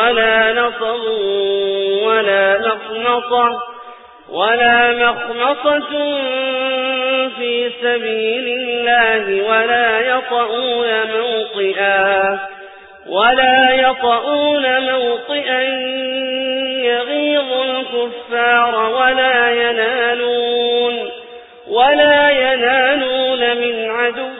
ولا نصب ولا مخنصة ولا مخنصة في سبيل الله ولا يطؤون موطئا ولا يطؤون موطئا يغيظ الكفار ولا ينالون ولا ينالون من عدو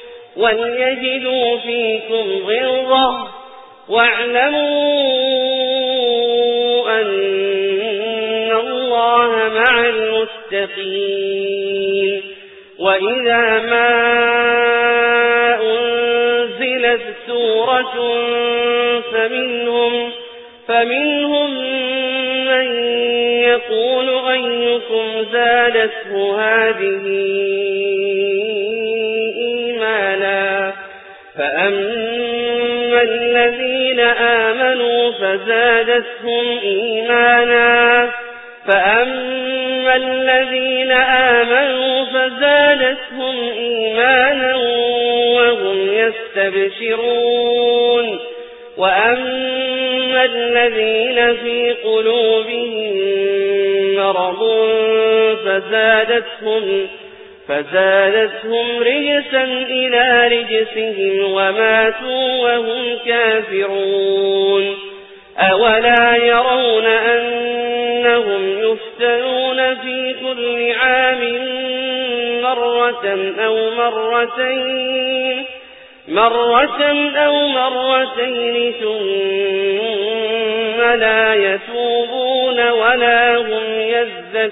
وليجدوا فيكم غلظة واعلموا أن الله مع المتقين. وإذا ما أنزلت سورة فمنهم فمنهم من يقول أيكم زادته هذه فأما الذين آمنوا فزادتهم إيمانا. فأما الذين آمنوا فزادتهم إيمانا وهم يستبشرون. وأما الذين في قلوبهم مرض فزادتهم فزادتهم رجسا إلى رجسهم وماتوا وهم كافرون. أولا يرون أنهم يفتنون في كل عام مرة أو مرتين مرة أو مرتين ثم لا يتوبون ولا هم يذكرون.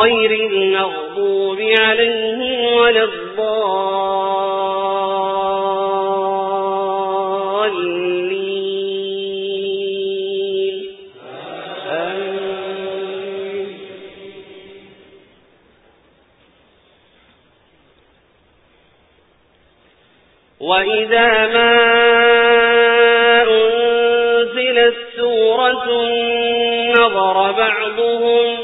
غير المغضوب عليهم ولا الضالين. وإذا ما أنزلت سورة نظر بعضهم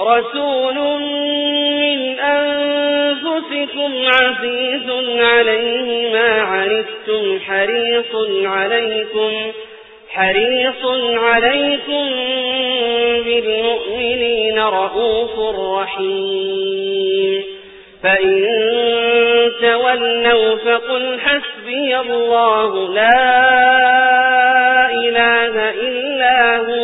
رسول من أنفسكم عزيز عليه ما عنتم حريص عليكم حريص عليكم بالمؤمنين رؤوف رحيم. فإن تولوا فقل حسبي الله لا إله إلا هو.